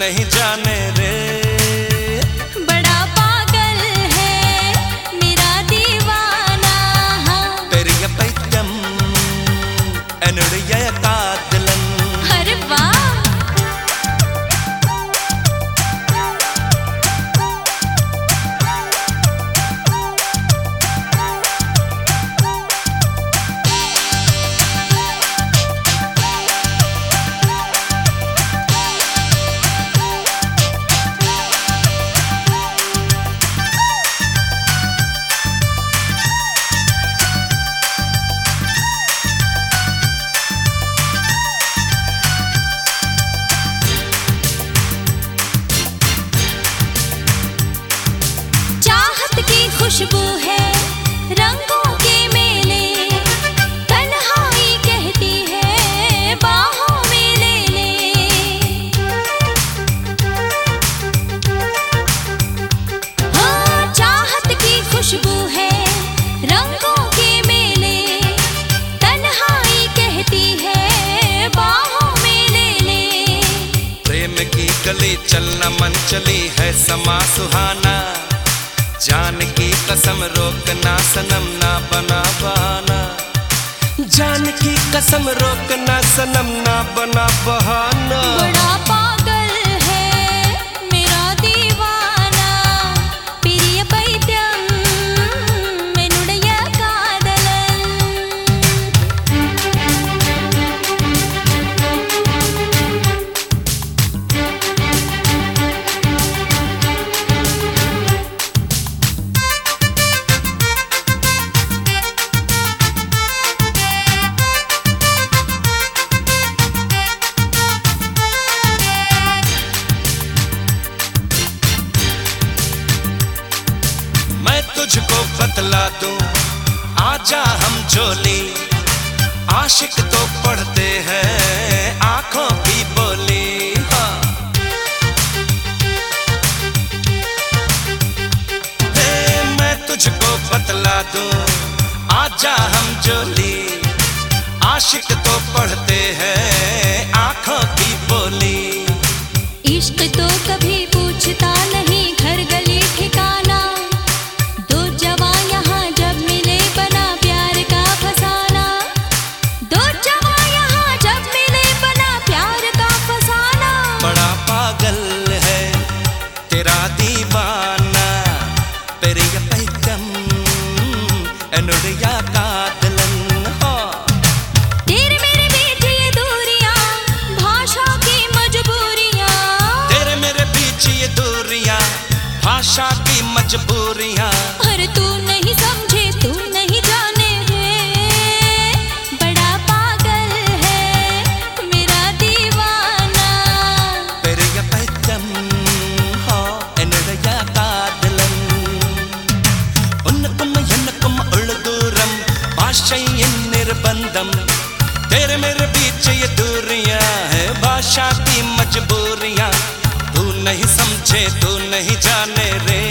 नहीं जाने। खुशबू है, रंगों के मेले। तन्हाई कहती है, बाहों में ले ले हाँ चाहत की खुशबू है, रंगों के मेले। तन्हाई कहती है, बाहों में ले ले प्रेम की गली चलना मन चली है, समा सुहाना। जान की कसम रोकना, सनम ना बना, बहाना। जान की कसम रोकना, सनम ना बना, बहाना। तुझको बतला दो। आजा हम झोली। आशिक तो पढ़ते हैं, आँखों की बोली। हाँ। मैं तुझको बतला दो। आजा हम झोली। आशिक तो पढ़ते हैं, आँखों की बोली। इश्क तो कभी अनुडिया कातलन तेरे ये भाषा की मजबूरियाँ। तेरे मेरे भाषा की पर तू आशयन निर्बंधम। तेरे मेरे बीच ये दूरियाँ है भाषा की मजबूरियाँ। तू नहीं समझे, तू नहीं जाने रे।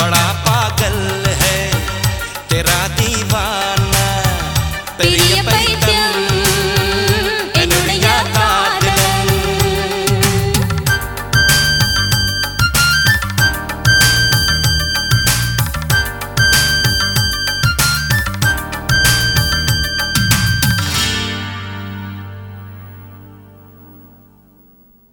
बड़ा पागल है, तेरा दीवार